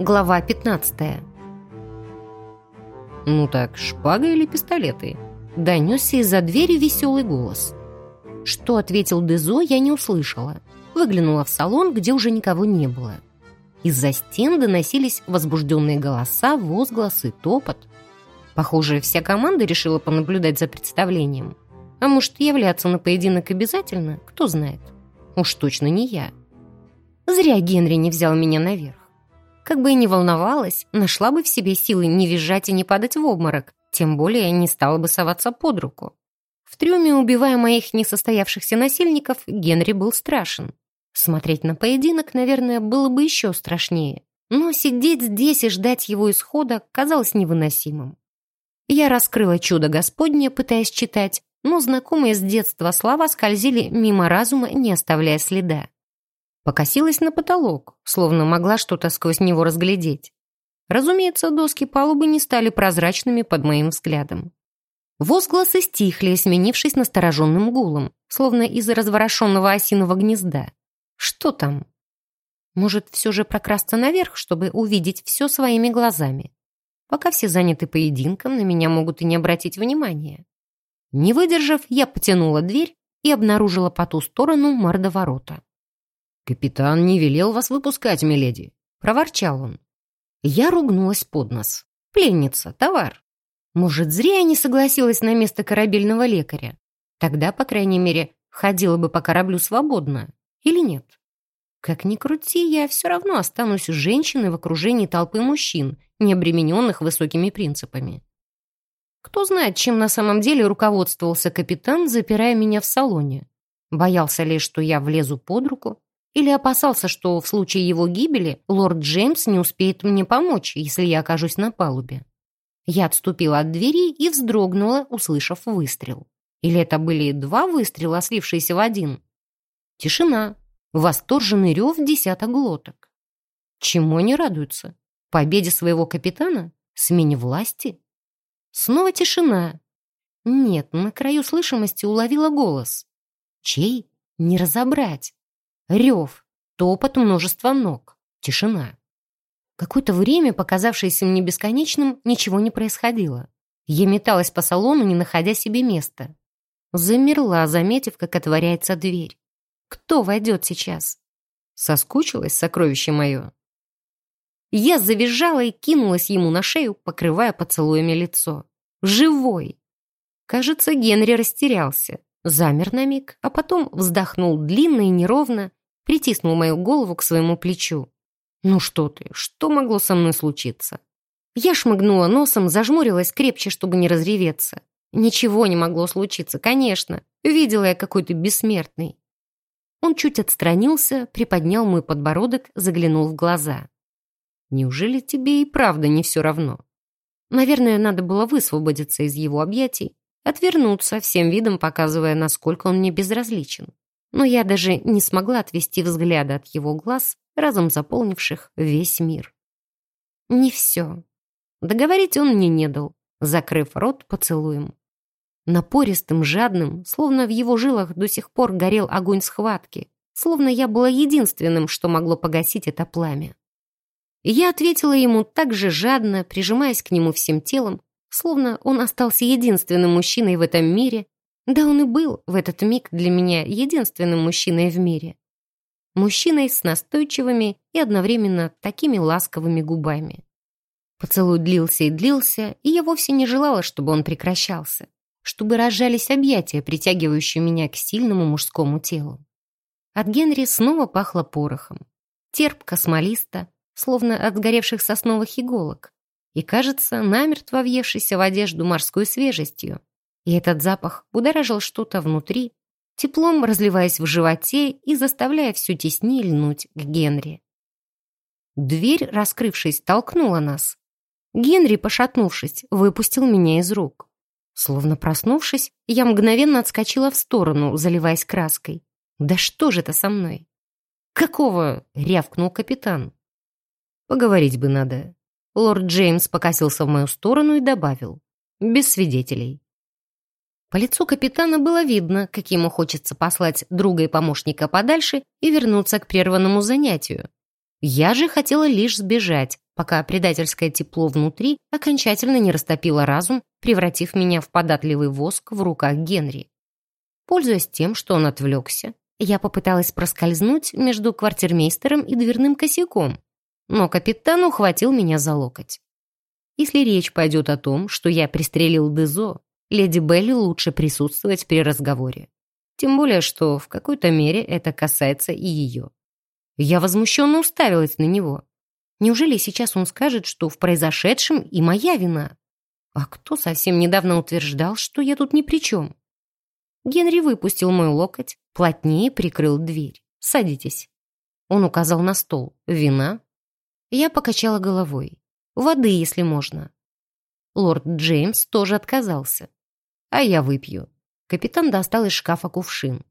Глава 15 «Ну так, шпага или пистолеты?» Донесся из-за двери веселый голос. Что ответил Дезо, я не услышала. Выглянула в салон, где уже никого не было. Из-за стен доносились возбужденные голоса, возгласы, топот. Похоже, вся команда решила понаблюдать за представлением. А может, являться на поединок обязательно? Кто знает. Уж точно не я. Зря Генри не взял меня наверх. Как бы и не волновалась, нашла бы в себе силы не визжать и не падать в обморок, тем более не стала бы соваться под руку. В трюме, убивая моих несостоявшихся насильников, Генри был страшен. Смотреть на поединок, наверное, было бы еще страшнее. Но сидеть здесь и ждать его исхода казалось невыносимым. Я раскрыла чудо Господне, пытаясь читать, но знакомые с детства слова скользили мимо разума, не оставляя следа. Покосилась на потолок, словно могла что-то сквозь него разглядеть. Разумеется, доски палубы не стали прозрачными под моим взглядом. Возгласы стихли, сменившись настороженным гулом, словно из разворошенного осиного гнезда. Что там? Может, все же прокрасться наверх, чтобы увидеть все своими глазами? Пока все заняты поединком, на меня могут и не обратить внимания. Не выдержав, я потянула дверь и обнаружила по ту сторону мордоворота. «Капитан не велел вас выпускать, миледи», — проворчал он. Я ругнулась под нос. «Пленница, товар. Может, зря я не согласилась на место корабельного лекаря. Тогда, по крайней мере, ходила бы по кораблю свободно. Или нет? Как ни крути, я все равно останусь женщиной в окружении толпы мужчин, не обремененных высокими принципами. Кто знает, чем на самом деле руководствовался капитан, запирая меня в салоне. Боялся ли, что я влезу под руку? Или опасался, что в случае его гибели лорд Джеймс не успеет мне помочь, если я окажусь на палубе? Я отступила от двери и вздрогнула, услышав выстрел. Или это были два выстрела, слившиеся в один? Тишина. Восторженный рев десяток глоток. Чему они радуются? Победе своего капитана? Смене власти? Снова тишина. Нет, на краю слышимости уловила голос. Чей? Не разобрать. Рев, топот множества ног, тишина. Какое-то время, показавшееся мне бесконечным, ничего не происходило. Я металась по салону, не находя себе места. Замерла, заметив, как отворяется дверь. Кто войдет сейчас? Соскучилась, сокровище мое? Я завизжала и кинулась ему на шею, покрывая поцелуями лицо. Живой! Кажется, Генри растерялся. Замер на миг, а потом вздохнул длинно и неровно, притиснул мою голову к своему плечу. «Ну что ты, что могло со мной случиться?» Я шмыгнула носом, зажмурилась крепче, чтобы не разреветься. Ничего не могло случиться, конечно. Видела я какой-то бессмертный. Он чуть отстранился, приподнял мой подбородок, заглянул в глаза. «Неужели тебе и правда не все равно?» Наверное, надо было высвободиться из его объятий, отвернуться, всем видом показывая, насколько он мне безразличен но я даже не смогла отвести взгляда от его глаз, разом заполнивших весь мир. Не все. Договорить он мне не дал, закрыв рот поцелуем. Напористым, жадным, словно в его жилах до сих пор горел огонь схватки, словно я была единственным, что могло погасить это пламя. И я ответила ему так же жадно, прижимаясь к нему всем телом, словно он остался единственным мужчиной в этом мире, да он и был в этот миг для меня единственным мужчиной в мире. Мужчиной с настойчивыми и одновременно такими ласковыми губами. Поцелуй длился и длился, и я вовсе не желала, чтобы он прекращался, чтобы разжались объятия, притягивающие меня к сильному мужскому телу. От Генри снова пахло порохом. Терпко, смолисто, словно от сгоревших сосновых иголок, и, кажется, намертво въевшийся в одежду морской свежестью, и этот запах будоражил что-то внутри, теплом разливаясь в животе и заставляя все теснее льнуть к Генри. Дверь, раскрывшись, толкнула нас. Генри, пошатнувшись, выпустил меня из рук. Словно проснувшись, я мгновенно отскочила в сторону, заливаясь краской. «Да что же это со мной?» «Какого?» — рявкнул капитан. «Поговорить бы надо». Лорд Джеймс покосился в мою сторону и добавил. «Без свидетелей». По лицу капитана было видно, как ему хочется послать друга и помощника подальше и вернуться к прерванному занятию. Я же хотела лишь сбежать, пока предательское тепло внутри окончательно не растопило разум, превратив меня в податливый воск в руках Генри. Пользуясь тем, что он отвлекся, я попыталась проскользнуть между квартирмейстером и дверным косяком, но капитан ухватил меня за локоть. Если речь пойдет о том, что я пристрелил Дезо, леди Белли лучше присутствовать при разговоре. Тем более, что в какой-то мере это касается и ее. Я возмущенно уставилась на него. Неужели сейчас он скажет, что в произошедшем и моя вина? А кто совсем недавно утверждал, что я тут ни при чем? Генри выпустил мой локоть, плотнее прикрыл дверь. «Садитесь». Он указал на стол. «Вина?» Я покачала головой. «Воды, если можно». Лорд Джеймс тоже отказался. «А я выпью». Капитан достал из шкафа кувшин.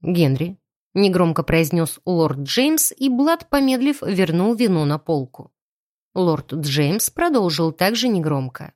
«Генри, Негромко произнес лорд Джеймс, и Блад, помедлив, вернул вино на полку. Лорд Джеймс продолжил также негромко.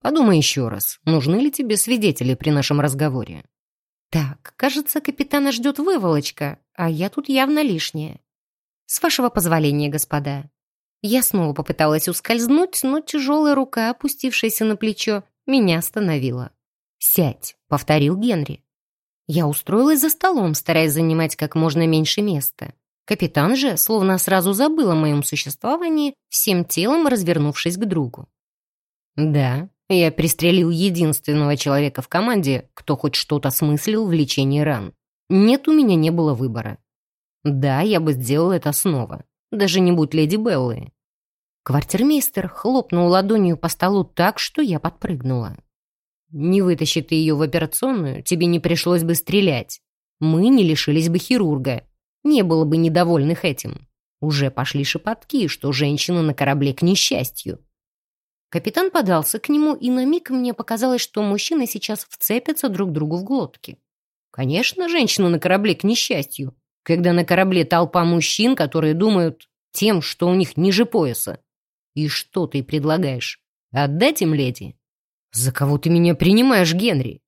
«Подумай еще раз, нужны ли тебе свидетели при нашем разговоре?» «Так, кажется, капитана ждет выволочка, а я тут явно лишняя. С вашего позволения, господа». Я снова попыталась ускользнуть, но тяжелая рука, опустившаяся на плечо, меня остановила. «Сядь», — повторил Генри. Я устроилась за столом, стараясь занимать как можно меньше места. Капитан же словно сразу забыл о моем существовании, всем телом развернувшись к другу. Да, я пристрелил единственного человека в команде, кто хоть что-то смыслил в лечении ран. Нет, у меня не было выбора. Да, я бы сделал это снова, даже не будь леди Беллы. Квартирмейстер хлопнул ладонью по столу так, что я подпрыгнула. Не вытащи ты ее в операционную, тебе не пришлось бы стрелять. Мы не лишились бы хирурга. Не было бы недовольных этим. Уже пошли шепотки, что женщина на корабле к несчастью. Капитан подался к нему, и на миг мне показалось, что мужчины сейчас вцепятся друг другу в глотки. Конечно, женщина на корабле к несчастью, когда на корабле толпа мужчин, которые думают тем, что у них ниже пояса. И что ты предлагаешь? Отдать им леди? «За кого ты меня принимаешь, Генри?»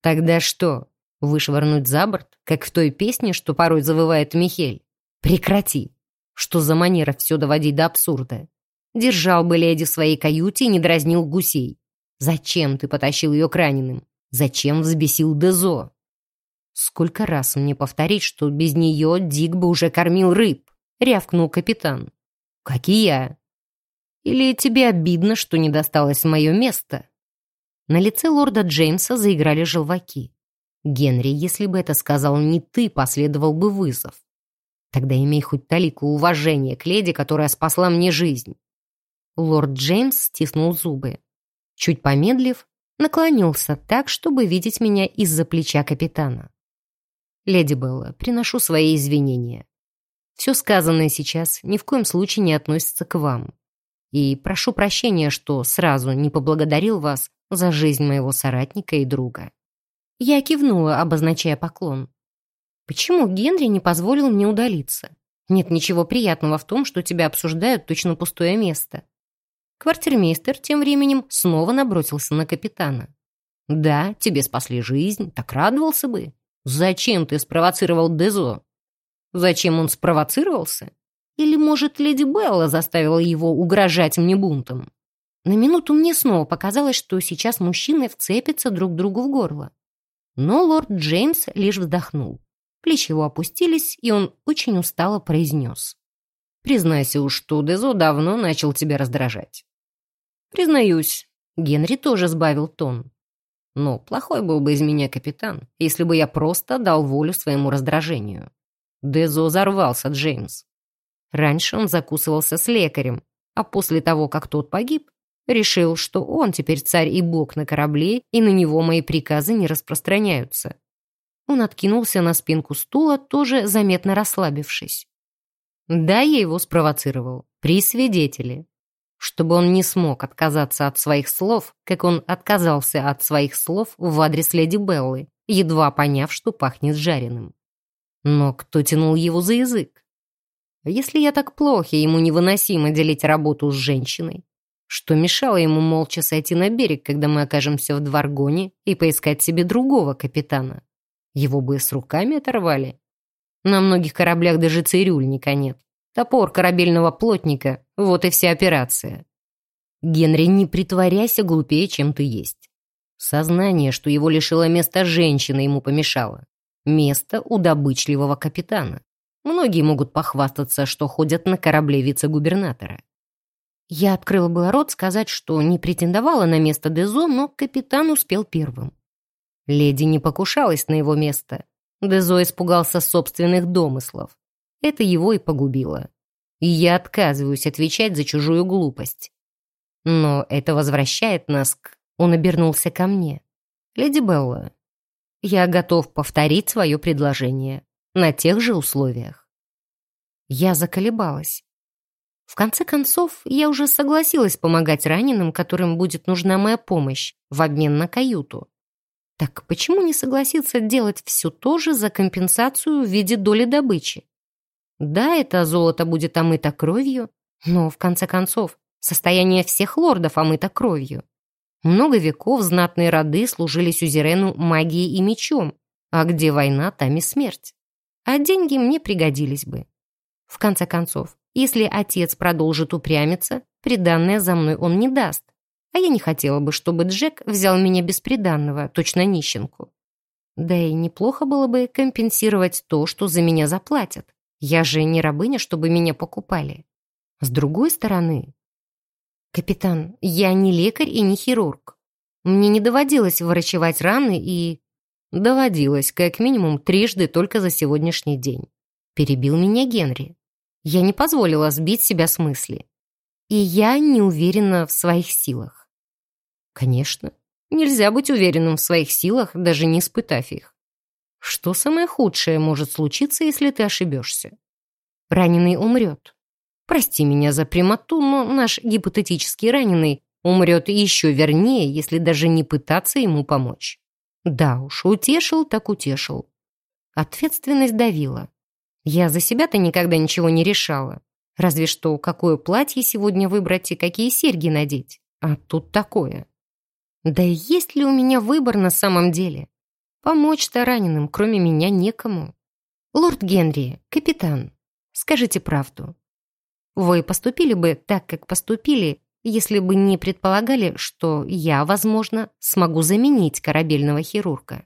«Тогда что, вышвырнуть за борт, как в той песне, что порой завывает Михель? Прекрати! Что за манера все доводить до абсурда? Держал бы леди в своей каюте и не дразнил гусей. Зачем ты потащил ее к раненым? Зачем взбесил Дезо? Сколько раз мне повторить, что без нее Дик бы уже кормил рыб?» — рявкнул капитан. «Как и я. Или тебе обидно, что не досталось мое место?» На лице лорда Джеймса заиграли желваки. «Генри, если бы это сказал не ты, последовал бы вызов. Тогда имей хоть талику уважения к леди, которая спасла мне жизнь». Лорд Джеймс стиснул зубы. Чуть помедлив, наклонился так, чтобы видеть меня из-за плеча капитана. «Леди Белла, приношу свои извинения. Все сказанное сейчас ни в коем случае не относится к вам. И прошу прощения, что сразу не поблагодарил вас за жизнь моего соратника и друга. Я кивнула, обозначая поклон. Почему Генри не позволил мне удалиться? Нет ничего приятного в том, что тебя обсуждают точно пустое место. Квартирмейстер тем временем снова набросился на капитана. «Да, тебе спасли жизнь, так радовался бы. Зачем ты спровоцировал Дезо?» «Зачем он спровоцировался? Или, может, леди Белла заставила его угрожать мне бунтом?» На минуту мне снова показалось, что сейчас мужчины вцепятся друг другу в горло. Но лорд Джеймс лишь вздохнул. Плечи его опустились, и он очень устало произнес. «Признайся уж, что Дезо давно начал тебя раздражать». «Признаюсь». Генри тоже сбавил тон. «Но плохой был бы из меня капитан, если бы я просто дал волю своему раздражению». Дезо взорвался, Джеймс. Раньше он закусывался с лекарем, а после того, как тот погиб, Решил, что он теперь царь и бог на корабле, и на него мои приказы не распространяются. Он откинулся на спинку стула, тоже заметно расслабившись. Да, я его спровоцировал. При свидетеле. Чтобы он не смог отказаться от своих слов, как он отказался от своих слов в адрес леди Беллы, едва поняв, что пахнет жареным. Но кто тянул его за язык? Если я так плохо, ему невыносимо делить работу с женщиной, что мешало ему молча сойти на берег, когда мы окажемся в Дваргоне, и поискать себе другого капитана? Его бы с руками оторвали. На многих кораблях даже цирюльника нет. Топор корабельного плотника, вот и вся операция. Генри, не притворяйся глупее, чем ты есть. Сознание, что его лишило места женщина, ему помешало. Место у добычливого капитана. Многие могут похвастаться, что ходят на корабле вице-губернатора. Я открыла было рот сказать, что не претендовала на место Дезо, но капитан успел первым. Леди не покушалась на его место. Дезо испугался собственных домыслов. Это его и погубило. И я отказываюсь отвечать за чужую глупость. Но это возвращает нас к... Он обернулся ко мне. «Леди Белла, я готов повторить свое предложение на тех же условиях». Я заколебалась. В конце концов, я уже согласилась помогать раненым, которым будет нужна моя помощь, в обмен на каюту. Так почему не согласиться делать все то же за компенсацию в виде доли добычи? Да, это золото будет омыто кровью, но, в конце концов, состояние всех лордов омыто кровью. Много веков знатные роды служили сюзерену магией и мечом, а где война, там и смерть. А деньги мне пригодились бы. В конце концов, если отец продолжит упрямиться, приданное за мной он не даст. А я не хотела бы, чтобы Джек взял меня без приданного, точно нищенку. Да и неплохо было бы компенсировать то, что за меня заплатят. Я же не рабыня, чтобы меня покупали. С другой стороны... Капитан, я не лекарь и не хирург. Мне не доводилось врачевать раны и... Доводилось, как минимум, трижды только за сегодняшний день. Перебил меня Генри. Я не позволила сбить себя с мысли. И я не уверена в своих силах. Конечно, нельзя быть уверенным в своих силах, даже не испытав их. Что самое худшее может случиться, если ты ошибешься? Раненый умрет. Прости меня за прямоту, но наш гипотетический раненый умрет еще вернее, если даже не пытаться ему помочь. Да уж, утешил так утешил. Ответственность давила. Я за себя-то никогда ничего не решала. Разве что, какое платье сегодня выбрать и какие серьги надеть. А тут такое. Да и есть ли у меня выбор на самом деле? Помочь-то раненым, кроме меня, некому. Лорд Генри, капитан, скажите правду. Вы поступили бы так, как поступили, если бы не предполагали, что я, возможно, смогу заменить корабельного хирурга.